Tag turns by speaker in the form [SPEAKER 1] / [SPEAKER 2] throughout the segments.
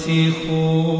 [SPEAKER 1] تفتخون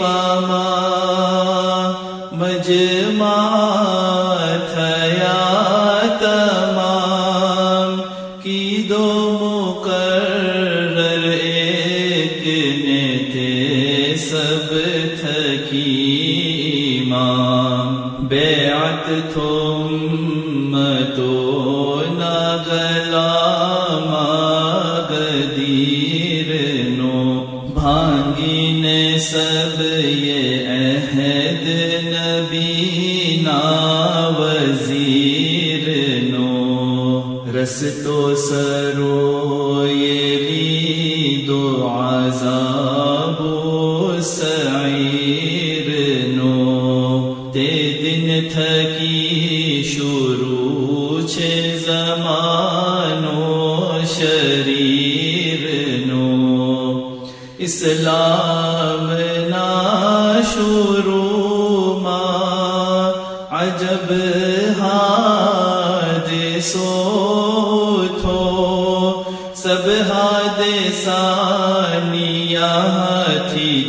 [SPEAKER 1] Saqifah ما مجمع تھیا تمام کی دو مقرر ایک نے تھے سب تھکی امام بیعت تھم تو نگلا ماغدیر نو بھانگی نے سب نو سر تو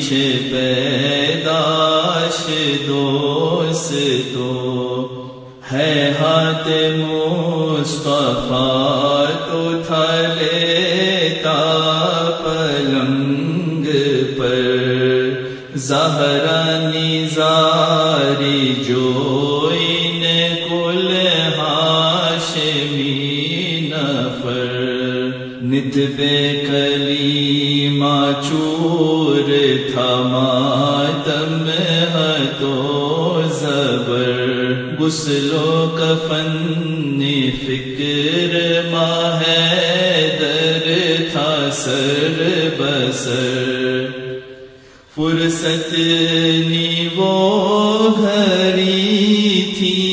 [SPEAKER 1] تھی چھ پیداش دوست تو ہے ہاتھ مصطفیٰ تو تھا لیتا پلنگ پر زہرانی زاری جو ان کل ہاشمی نفر نت بے تھا ماتم تو زبر گسلو کفن فکر ماں ہے در تھا سر بسر۔ فرصت نی وہ گھری تھی۔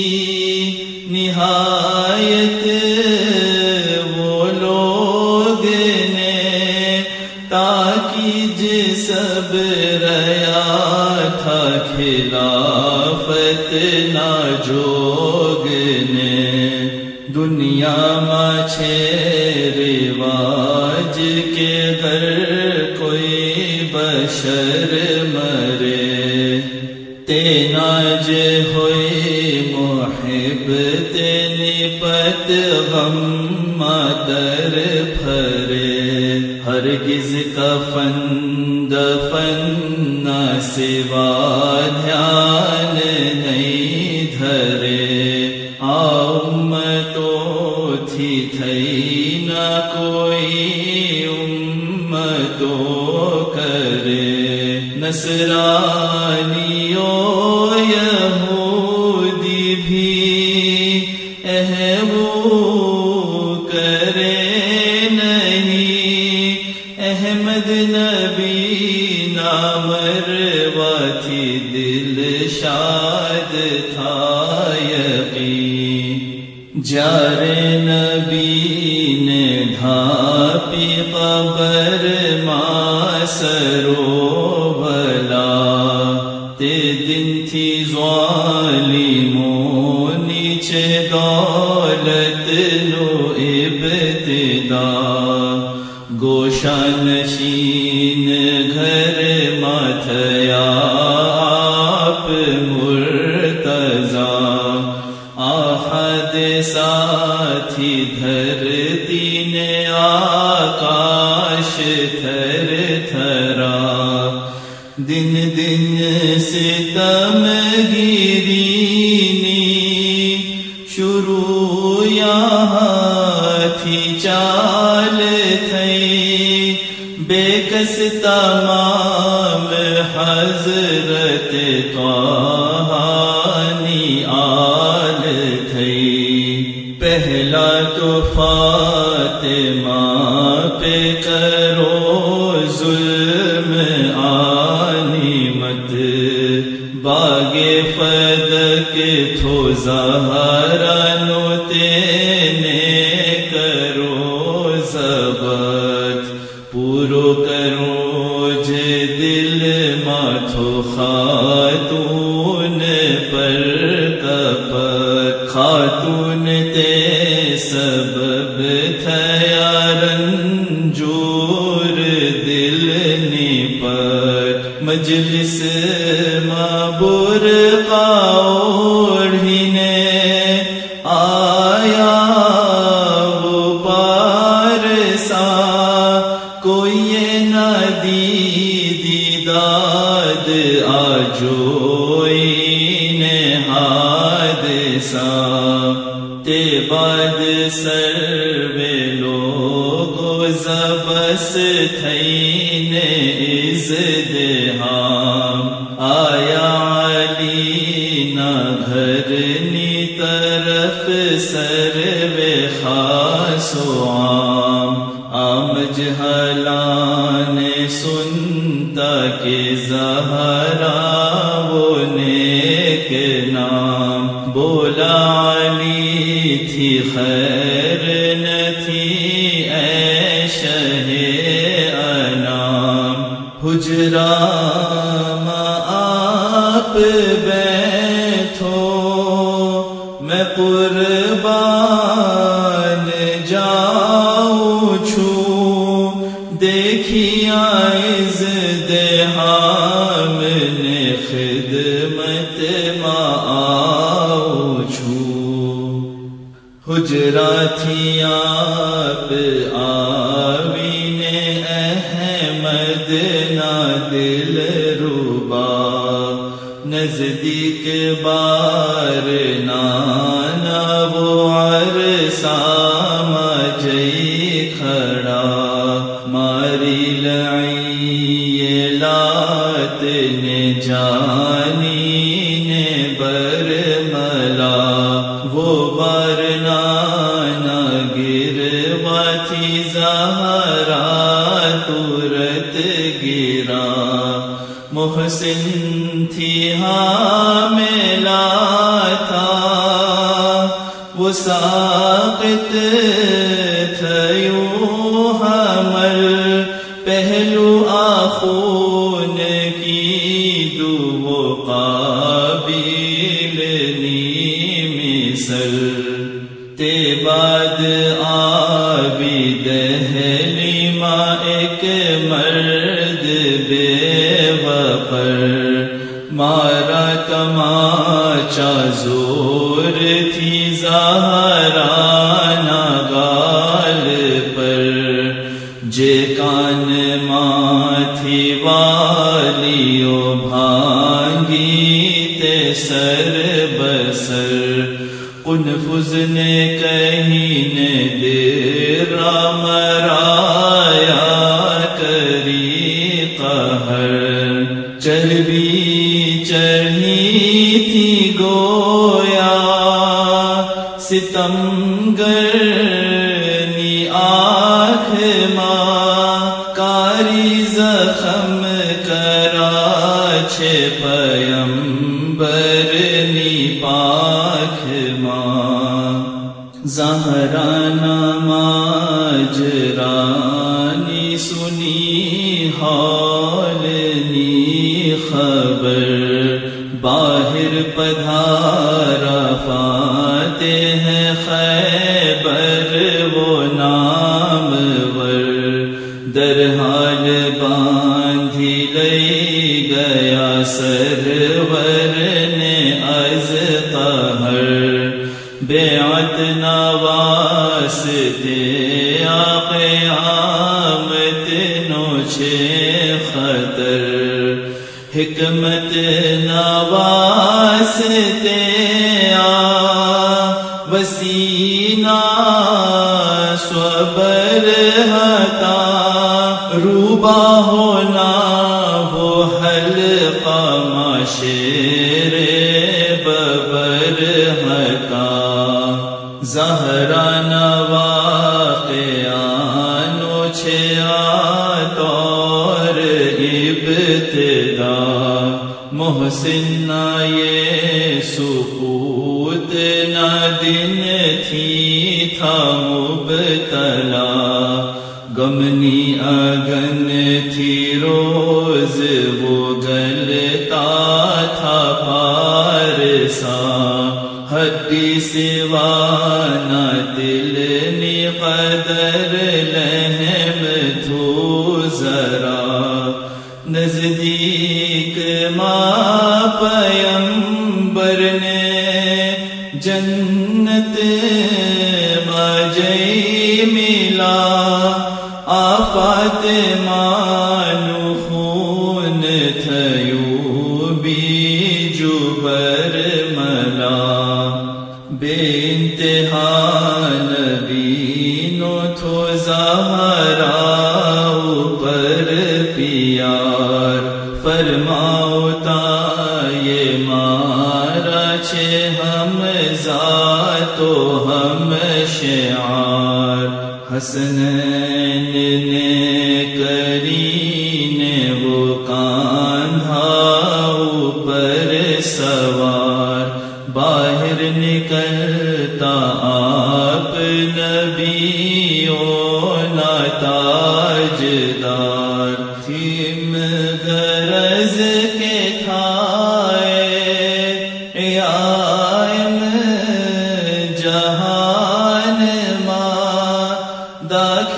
[SPEAKER 1] خلافت نہ جوگ نے دنیا مچھے رواج کے گھر کوئی بشر مرے تینا جے ہوئی محب تینی پت غم مدر پھرے ہرگز کفن دفن نہ سوا دھیان نصرانیوں یہودی بھی اہو کرے نہیں۔ احمد نبی نامر دل شاد تھا یقین۔ جار نبی نے دھاپی قبر ما تھی ظالموں نیچے دولت نو ابتدا گوشان نشین گھر ماتھیا آپ مرتضا آحد ساتھی دھرتی نے آکاش تھر تھرا دن ستم گیرینی شروع یہاں تھی، چال تھئی۔ بے کس تمام حضرت توانی آل تھئی۔ پہلا تو فاطمہ پہ کرو مجلس نہ طرف نی طرف خاص و عام آم جہلان سنتا کے زہرا جانی نے برملا، وہ بار نانا گروا تھی زہرا تورت گرا۔ محسن تھی ہاں میلا تھا وہ ساقت آبی ماں ایک مرد بے وپر مارا تماچا زور تھی زہرا نگال پر۔ جے کان ماں تھی والیو بھانگی تے سر بسر۔ کنفز نے شیر ببر ہتا زہرا نواقیانو چھیا طور ابتدا محسن ہڈی سوانا دل نی قدر لہم تھو ذرا نزدیک شعار حسن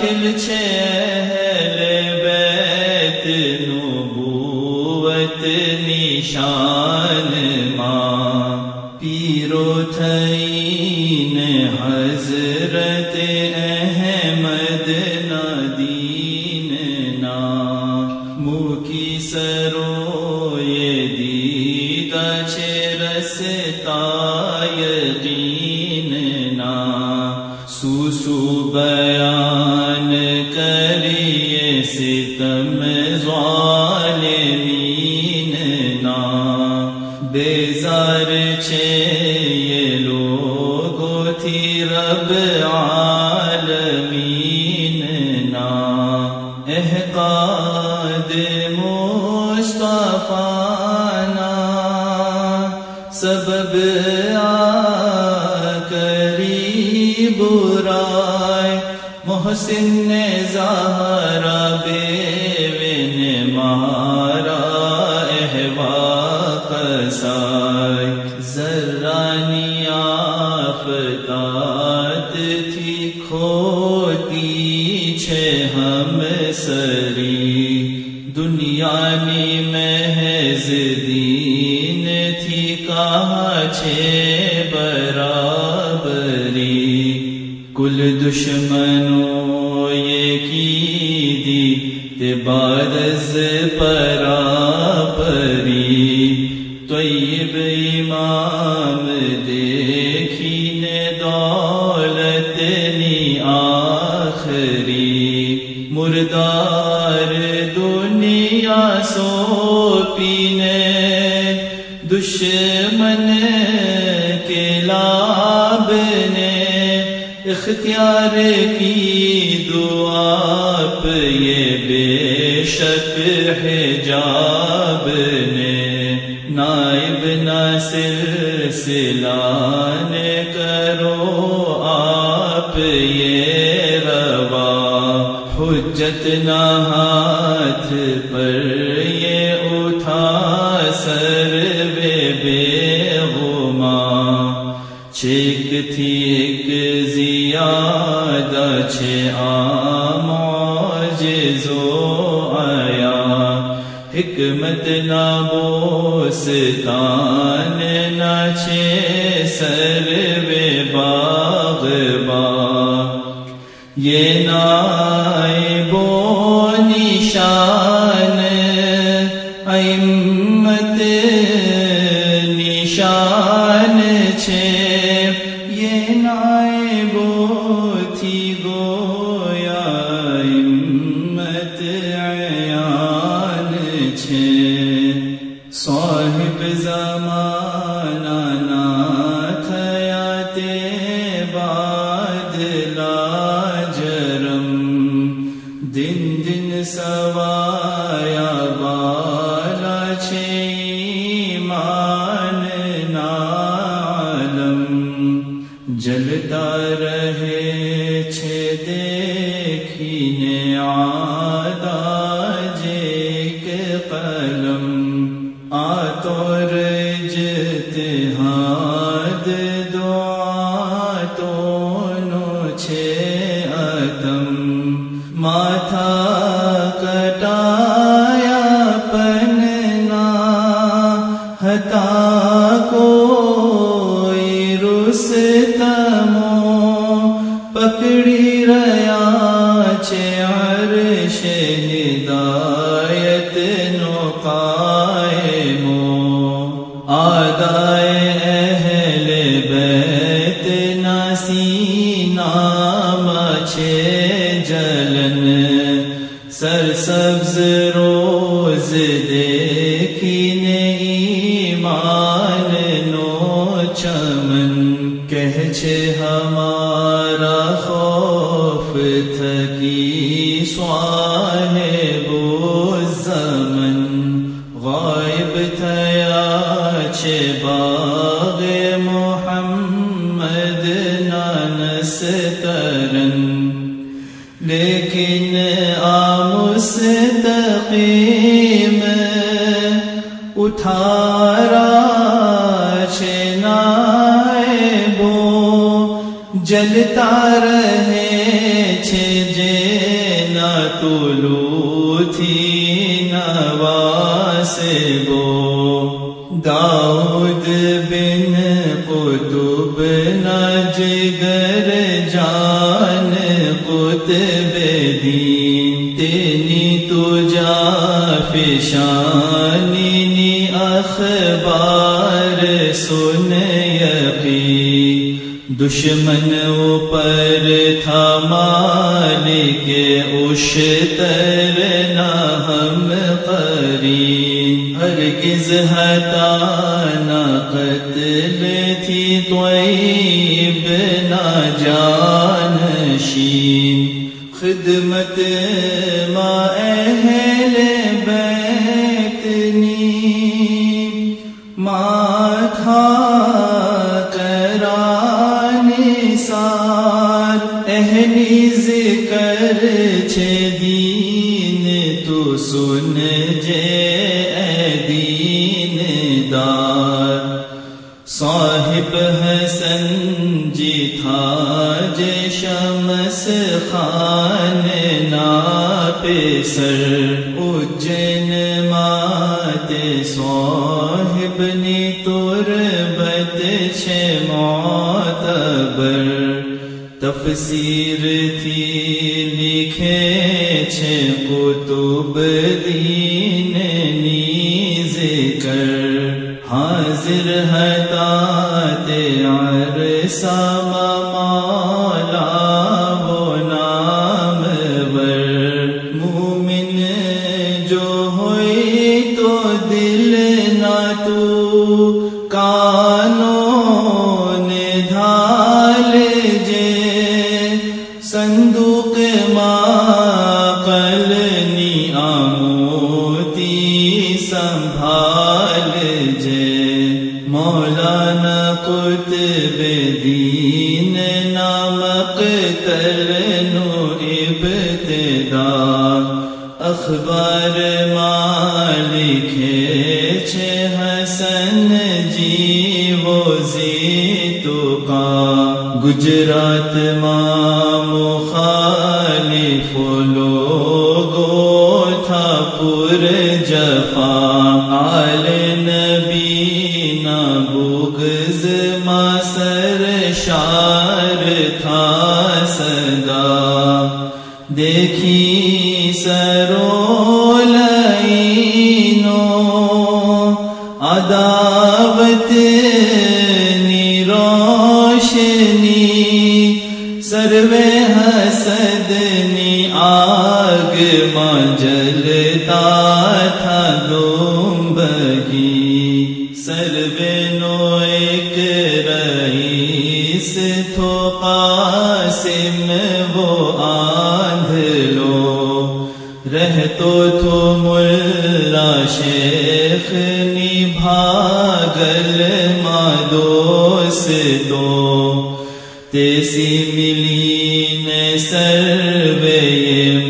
[SPEAKER 1] داخل چھل بیت نبوت نشان ظالمین نا۔ بیزار چھے یہ لوگو تھی رب عالمین نا۔ احقاد مصطفیٰ نا۔ سبب آ کری برائے، محسن نے زہرا کسائے ذرانی آفتات تھی، کھوتی چھے ہم سری۔ دنیا نی محض دین تھی، کہاں چھے برابری۔ کل دشمنوں دنیا سو پینے دشمن کے لاب نے اختیار کی دعا یہ بے شک حجاب نے۔ نائب نہ سلسلہ نے کرو آپ یہ حجت نہ ہاتھ پر یہ اٹھا سر بے بے غما چیک تھی ایک زیادہ چھ آم جزو آیا حکمت نہ بوستان نہ چھ سر بے باغ با یہ نائب و نشان امت نشان چھے۔ آمستقیم اٹھارا چھے بو جلتا رہے چھ جے نہ تلو تھی نواسبو فشانی نی اخبار سن یقی دشمن اوپر تھا مالک اشتر نہ ہم قری ہرگز ہتا قتل تھی طیب، نہ جانشین خدمت ما اہل بیت ذکر چھے دین، تو سن جے اے دین دار۔ صاحب حسن جی تھا جے شمس خان نا سر۔ اجن مات صاحب نی تربت چھ معتبر تفسیر تھی لکھے چھ کتب دین نیز کر۔ حاضر حتات عرصہ اخبار مالک چھ حسن جی وہ زی تو کا گجرات ماں فلو گو تھا پور جب حسد آگ ماں جلتا تھا دوم بگی سروے نو ایک رئیس تھو قاسم، وہ آندھ لو۔ رہ تو تھو ملا شیخ نبھاگل مادوس تو تیسی ملی نے سروے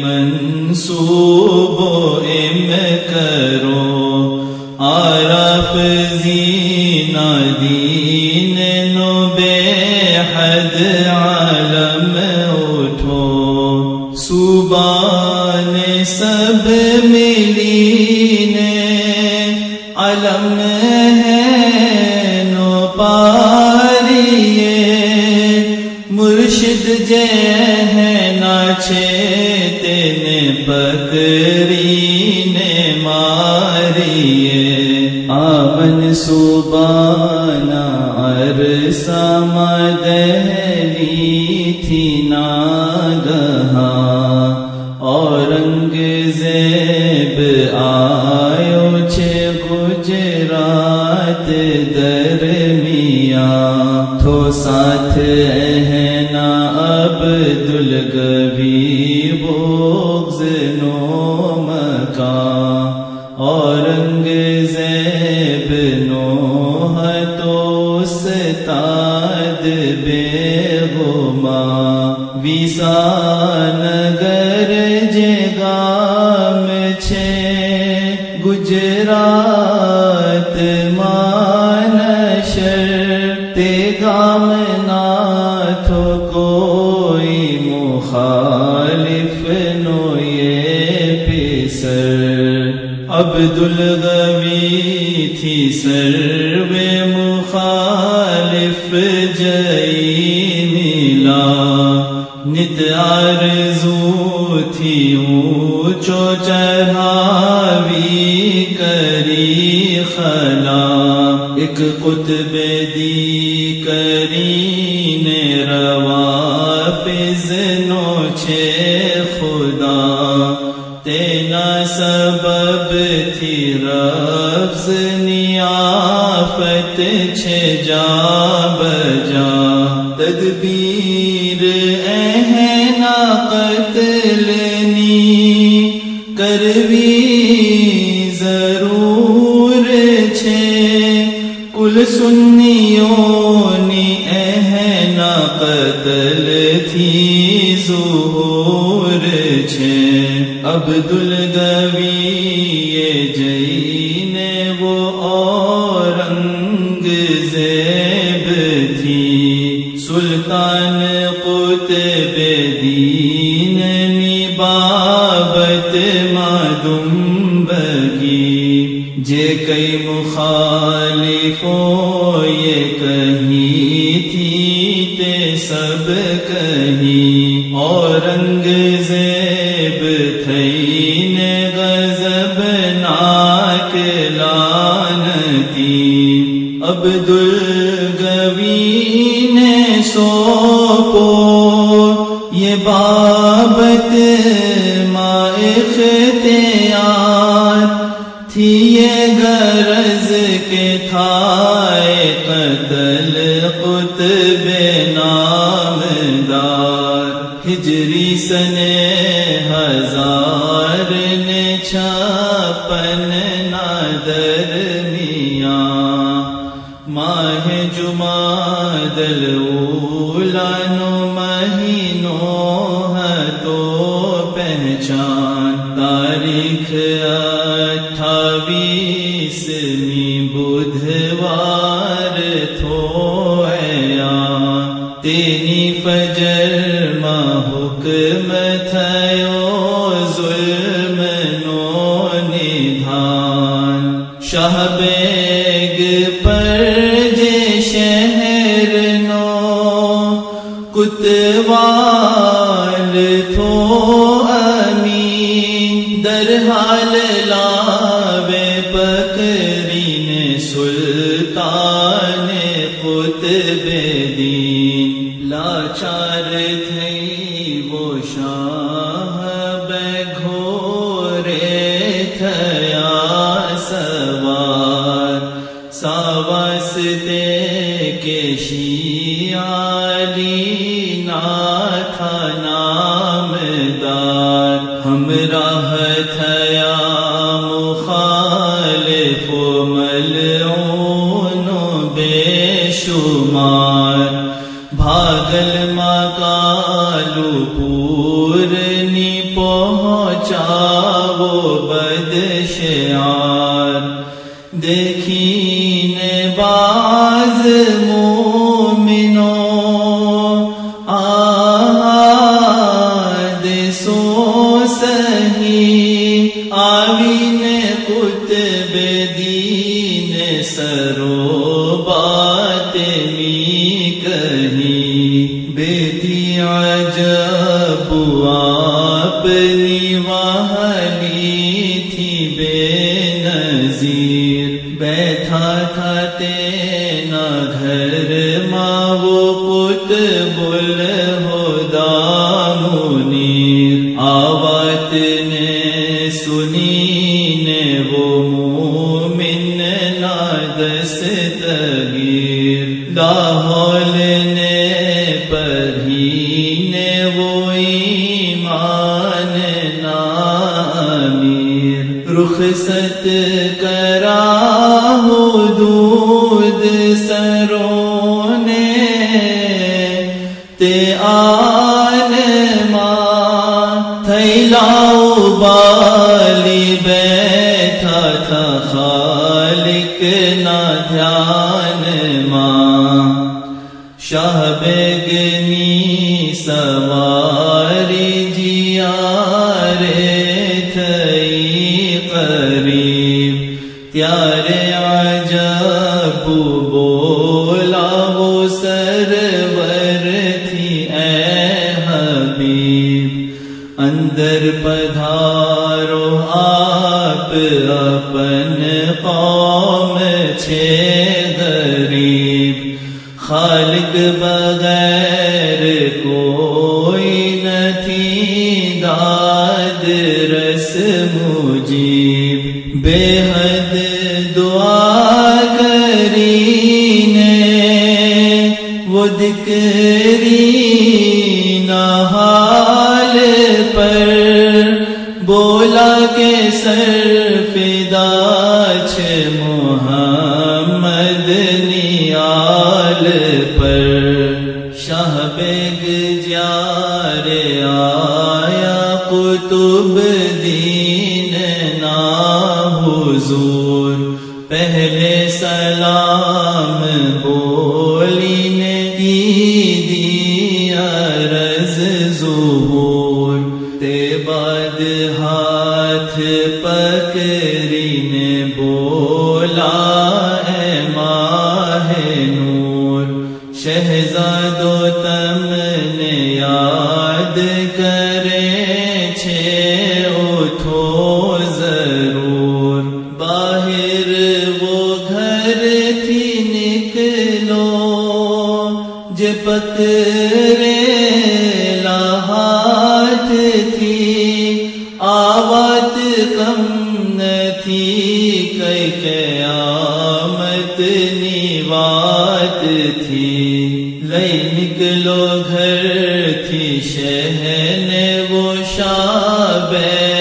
[SPEAKER 1] منصوب ام کرو۔ عرف زینا دین نو بے حد عالم اٹھو۔ صوبان سب ملی نے علم ہے۔ مرشد جے ہے ناچے تین پکری نے ماریے آمن سبانا عرصہ مدہلی تھی ناگہاں۔ اورنگ زیب آیو چھے گجرات درمیاں۔ تھو ساتھ عبد الغوی تھی سرو مخالف جئی ملا نت آرزو تھی اونچو چڑھاوی کری خلا۔ ایک قطب دی کری نے روا پز نو چھے خدا۔ تینا سبب تھی رفظ نیافت چھے جا بجا۔ تدبیر اہنا قتلنی کروی ضرور چھے۔ کل سنیوں اہنا قتل تھی ظہور چھے۔ عبدالگوی یہ جئی اورنگ زیب تھی۔ سلطان قطب دین نی بابت مادم بگی۔ جے کئی مخالفوں یہ کہیں تھی تے سب کہیں اورنگ زیب تھئی عبد الگوی نے سوپو، یہ بابت ما اختیار تھی، یہ غرض کے تھائے قتل قطب نامدار، ہجری سنے فجر ماں حکم تھو ظلم نو نان شاہ بیگ پر جے شہر نو، کتوال تھو امین۔ در حال بے دین لاچار تھے وہ شاہ بے گھورے تھیا سوار ساوس دے کے شیعہ رخصت کرا حدود سروں نے تے آن ماں تھیلاؤ بالی بیٹھا تھا خالق نہ دھیان ماں شاہ بیگنی سواری قریب تیارے عجب بولا وہ سرور تھی اے حبیب۔ اندر پدھارو آپ اپن قوم چھ غریب۔ خالق بغیر کوئی نتھی، داد رس مجیب۔ بے حد کرینے وہ دکری حال پر بولا کے سر فدا چھ محمد نیال پر شاہ بیگ جار آیا قطب دین نا حضور سلام بولی نے دیا تھی نکلو ج پکرے لاہات تھی، آوات کم نہ تھی کئی قیامت نیوات تھی۔ لئی نکلو گھر تھی شہن وہ شابیگ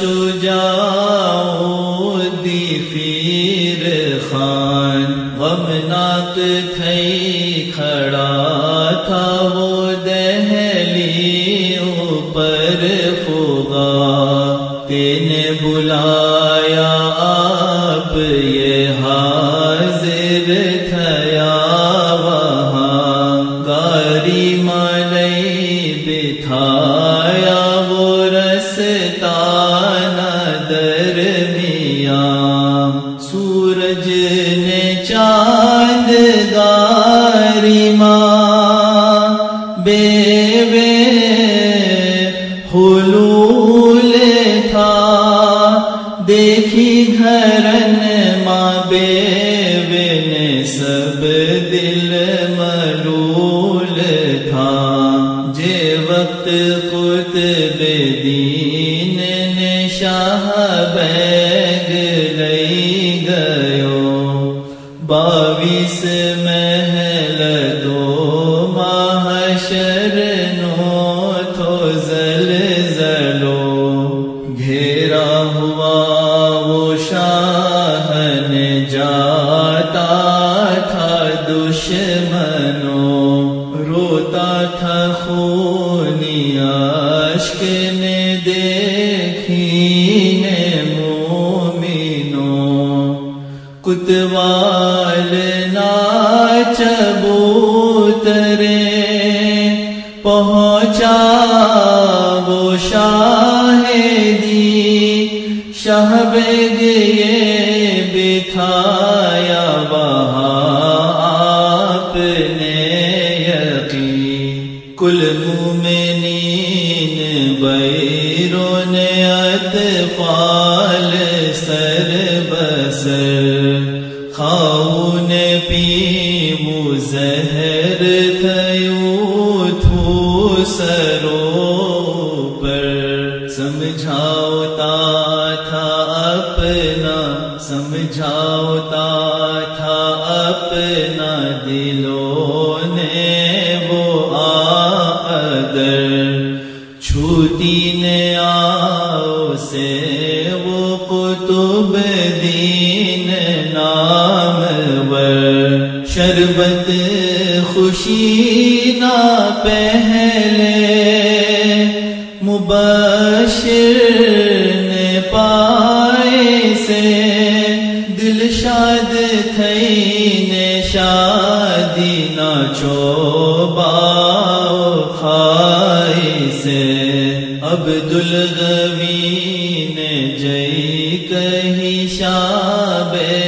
[SPEAKER 1] شجاؤ دی فیر خان، غمناک تھئی کھڑا تھا وہ دہلی اوپر فوگا تین بلایا آپ، یہ حاضر تھیا وہاں۔ گاری مالئی بٹھایا وہ رستا کبوترے پہنچا وہ شاہ دی شہب گئے اپنا دلوں نے وہ آدر چھوٹی نے آؤ سے وہ قطب دین نام شربت خوشی نہ پہلے مبشر نے پائے سے شاد تھئی نے شادی نہ چوبا خائی سے عبدل غوی نے جئی کہیں شابے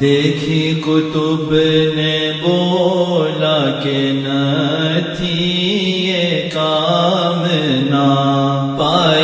[SPEAKER 1] دیکھی کتب نے بولا کہ نہ تھی یہ کام نہ پائے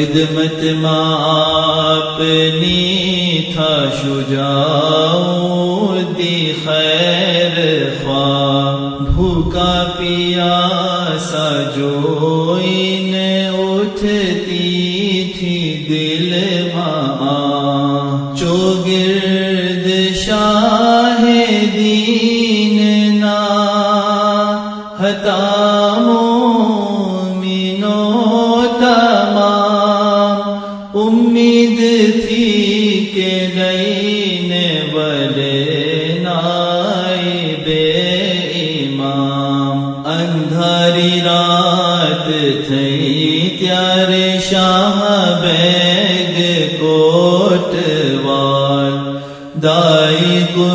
[SPEAKER 1] خدمت ماں اپنی تھا شجاؤ دی خیر خواہ بھوکا پیا سا جو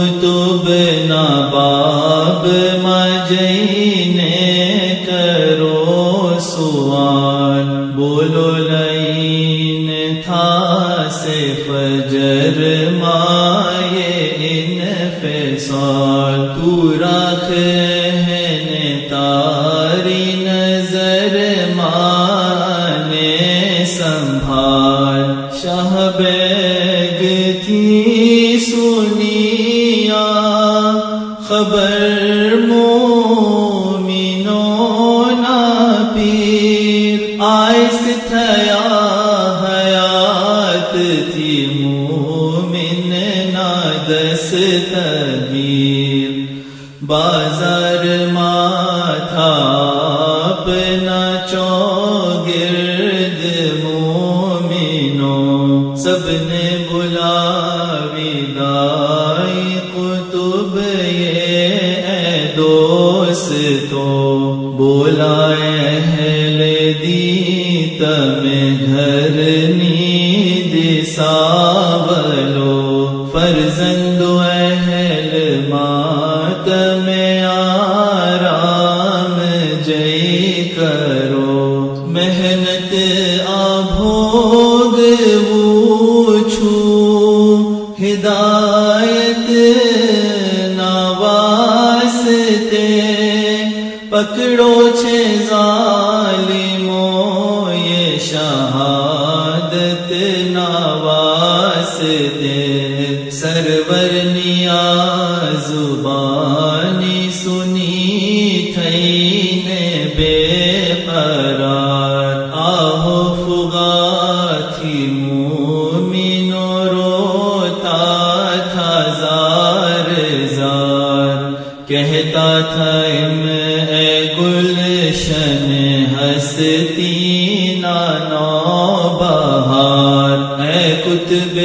[SPEAKER 1] مکتوب نباب مجین زين قرار آہو فغا تھی مومن روتا تھا زار زار۔ کہتا تھا اے گلشن ہستی نانو بہار۔ اے کتب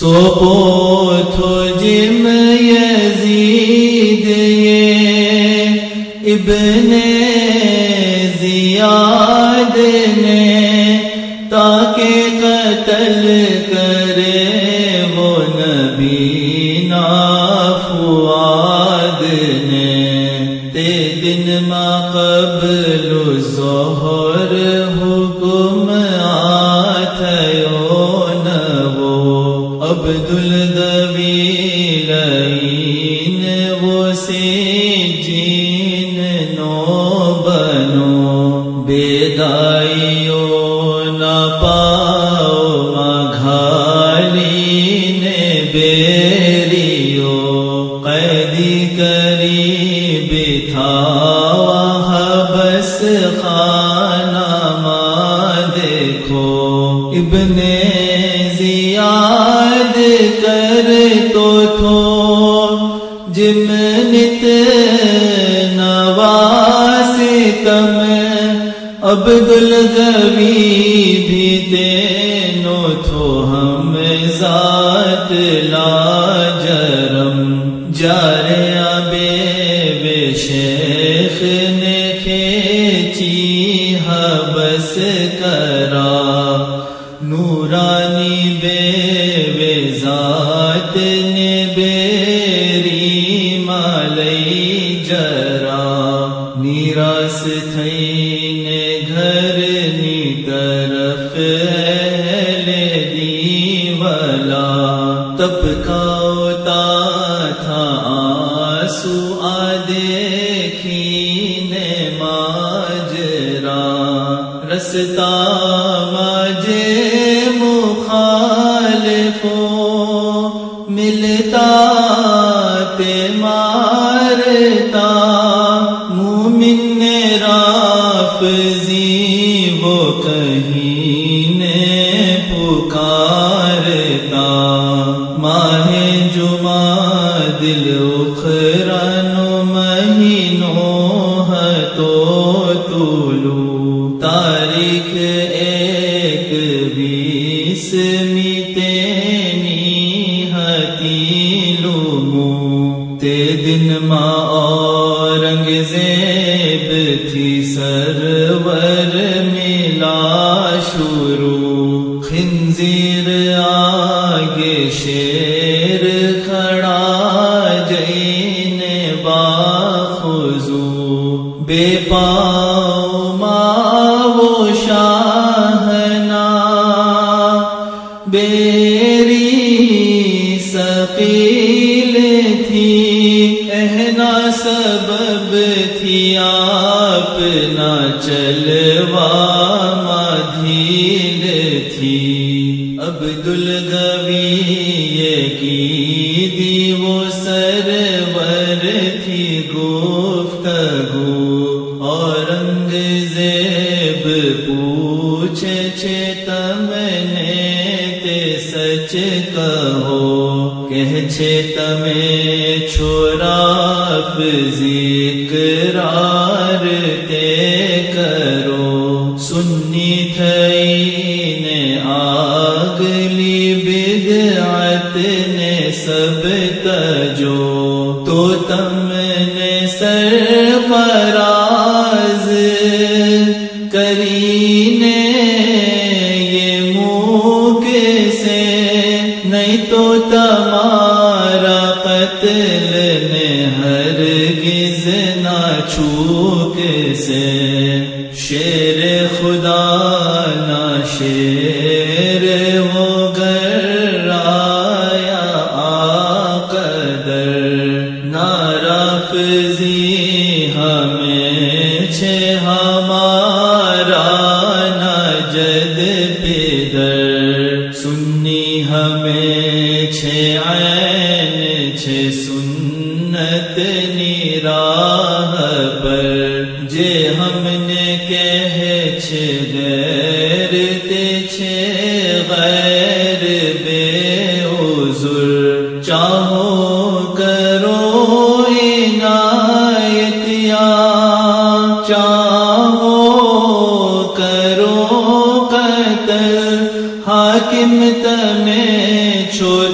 [SPEAKER 1] سقوط جم يزيد ابنه گل گوی بھی دینو تو ہمیں ذات لا جرم جارے آبے بے شیخ نے کھیچی حبس کرا۔ نورانی بے بے ذات نے بیری مالئی جرا۔ نیراس تھئی ستارے پاؤ ماں وہ شاہنا بیری سپیل تھی اہنا سبب تھی، آپ نہ چلوا مدھیل تھی۔ عبدالغوی یہ کی دیو 的美。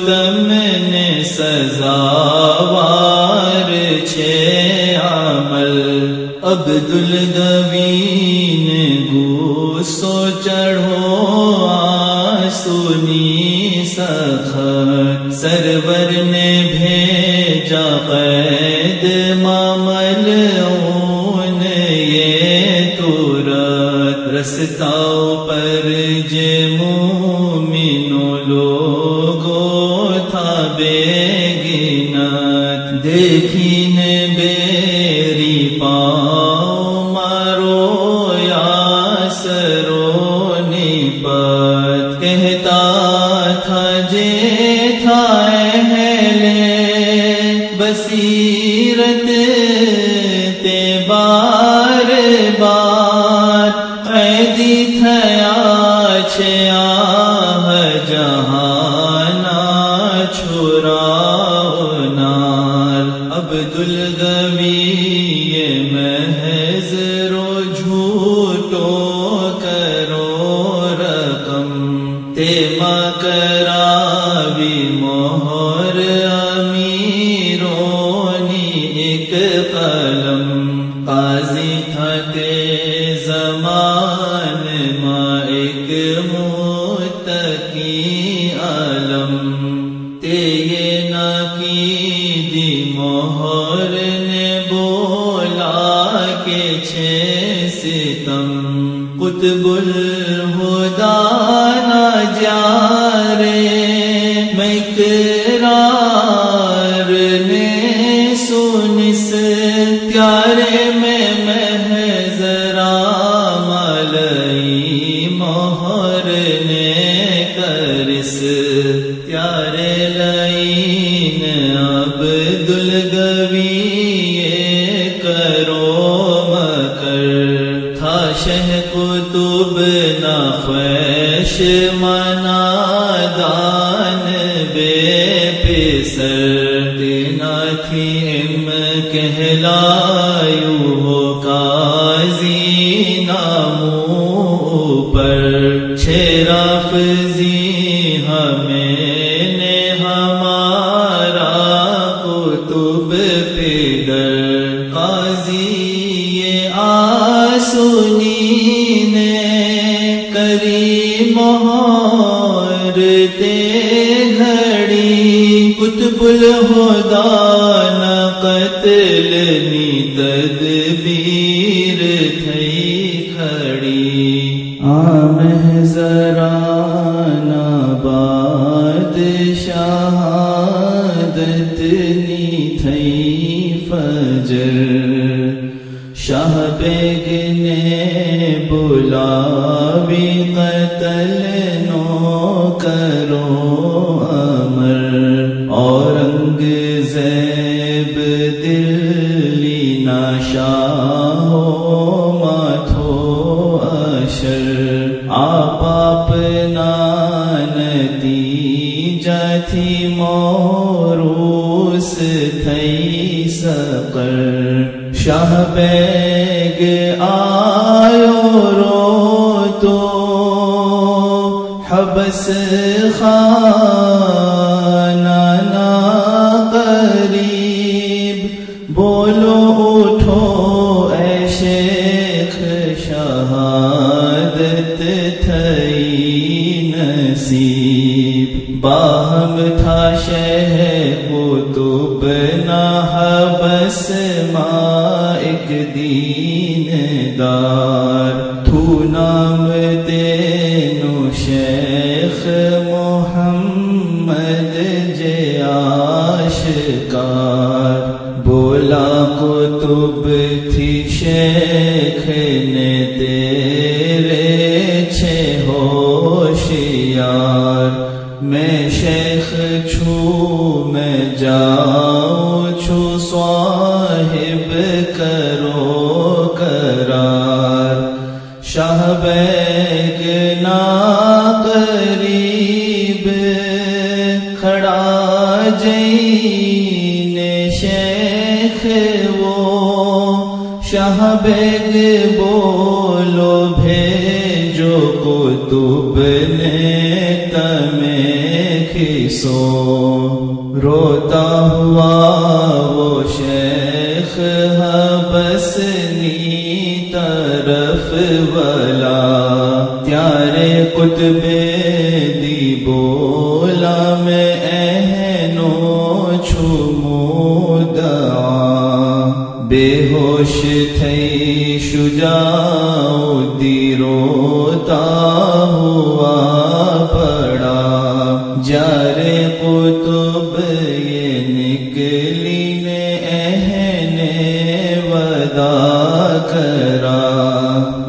[SPEAKER 1] تم نے سزاوار چھ عمل۔ عبدل دوین گو سو چڑھو آسونی سخا سرور نے بھیجا قید مامل اون، یہ تورت۔ رستاؤ پر جے قطب الہدا نہ جارے میں نے سن اس پیارے میں محض دشمنا دان بے پیسر دینا تھی ام کہلایو ہو قاضی نامو پر چھرا فضل گزرتے گھڑی قطب الہدا بیگ آیو رو تو حبس خانانا قریب بولو اٹھو اے شیخ شہادت تھئی نصیب باہم تھا شہ شہر تو بنا حبس ماں ایک جین شیخ وہ شاہ بیگ بولو بھیجو قطب نے تمہیں کھسو روتا ہوا وہ شیخ حبسنی طرف والا پیارے قطب ہوش تھئی شجاع دی روتا ہوا پڑا۔ جارے قطب یہ نکلی نے اہن ودا کرا۔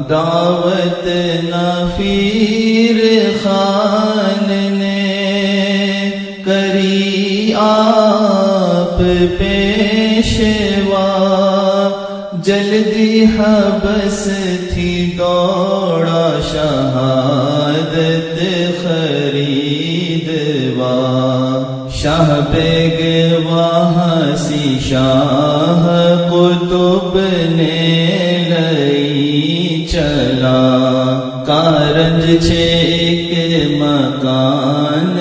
[SPEAKER 1] دعوت نفیر خان نے کری آپ پیشوا جلدی حبس تھی دوڑا شہادت خریدوا شاہ بیگ وہاں سی، شاہ قطب نے لئی چلا۔ کارنج چھے ایک مکان،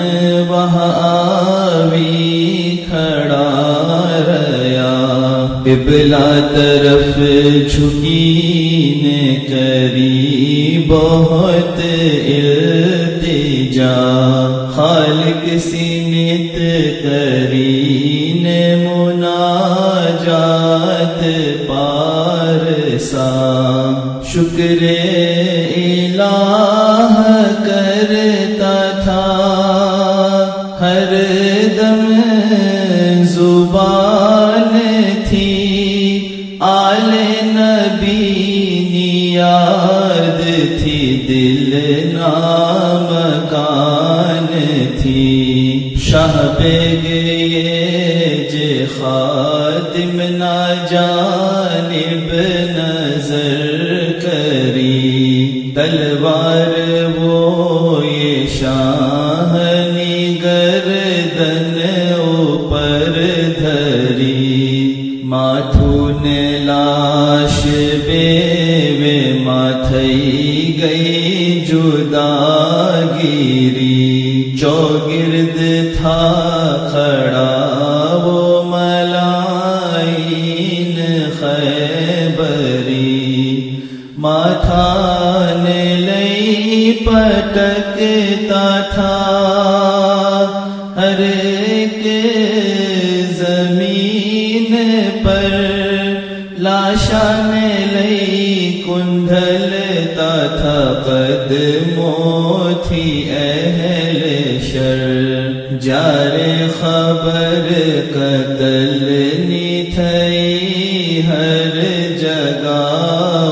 [SPEAKER 1] وہاں ببلا طرف جھکی نے کری بہت التجا۔ خالق سینت کری نے مناجات پارسا۔ شکر تھی شاہ بیگ یہ خاتم نہ جانب نظر کری۔ تلوار وہ یہ شاہنی گردن اوپر دھری۔ ماتھو نے لاش بے وے ماتھئی گئی جدا گیری۔ چوگرد تھا کھڑا وہ ملائین خیبری۔ ماتھا نے لئی پٹکتا تھا شر جارے خبر قتل نی تھئی ہر جگہ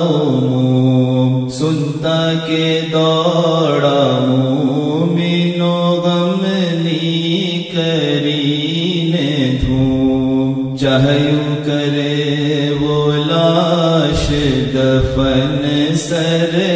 [SPEAKER 1] عموم سنتا کے دوڑا مومنو غم نی کری نے دھوم چاہیوں کرے وہ لاش دفن سر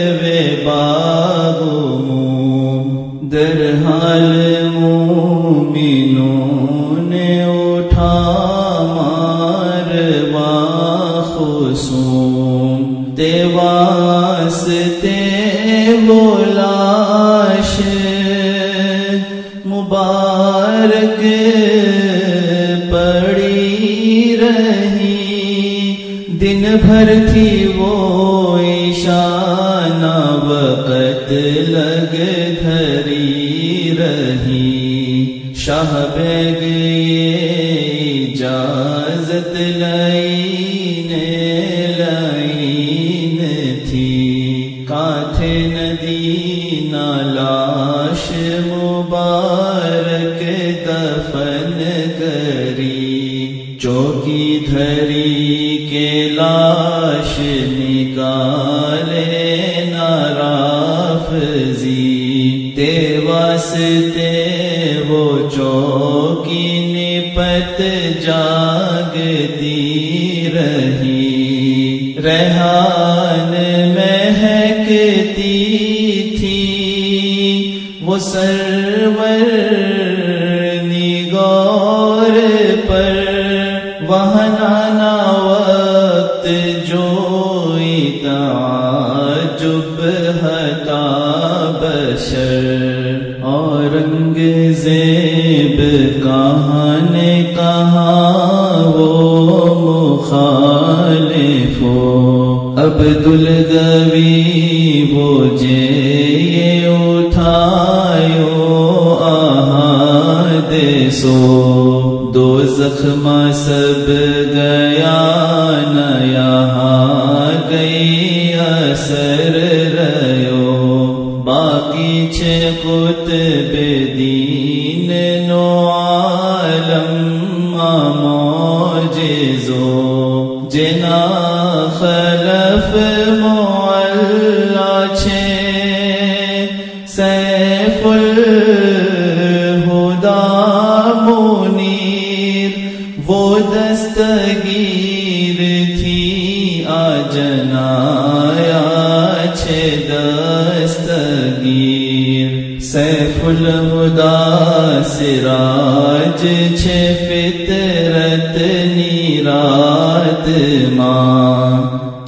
[SPEAKER 1] بھر تھی وہ ایشانہ وقت لگ دھری رہی۔ شاہ بیگ اجازت لائین لائین تھی۔ کاتھے ندی نالاش مبارک دفن کری۔ چوکی دھری کے لاش نکالے نارافزی تے واسطے وہ چوکی نپت جاگتی رہی۔ رہان مہکتی تھی وہ سرور بشر اور رنگ زیب کہاں نے کہا وہ مخالف عبد الگوی وہ جے یہ اٹھایو آہاد سو۔ دو زخم سب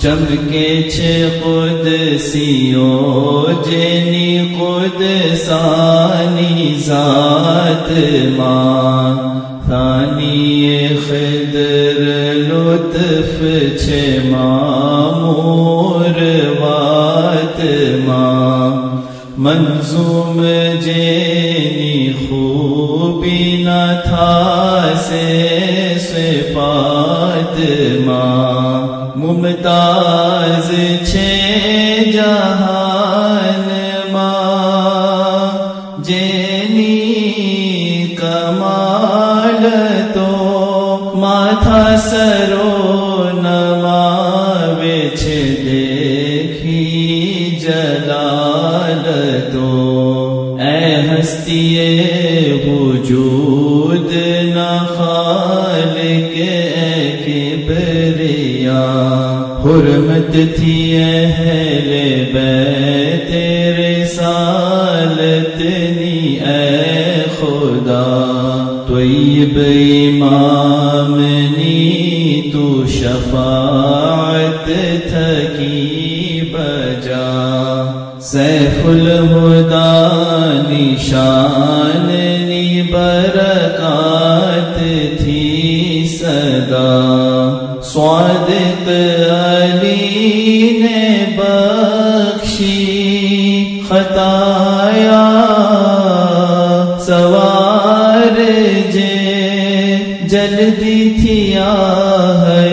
[SPEAKER 1] چمکے چھ خود سیو جنی خود سانی ذات ماں، ثانی خدر لطف چھ مامور وات ماں۔ منظوم جینی خوبی نہ تھا سے صفات ماں۔ ممتاز چھ جہاں حرمت تھی اہل بیت رسالت نی، اے خدا۔ طیب امام نی، تو شفاعت تھکی بجا۔ سیف الہدا نشان نی برکات صادق علی نے بخشی خطایا سوار جے جلدی تھی لانا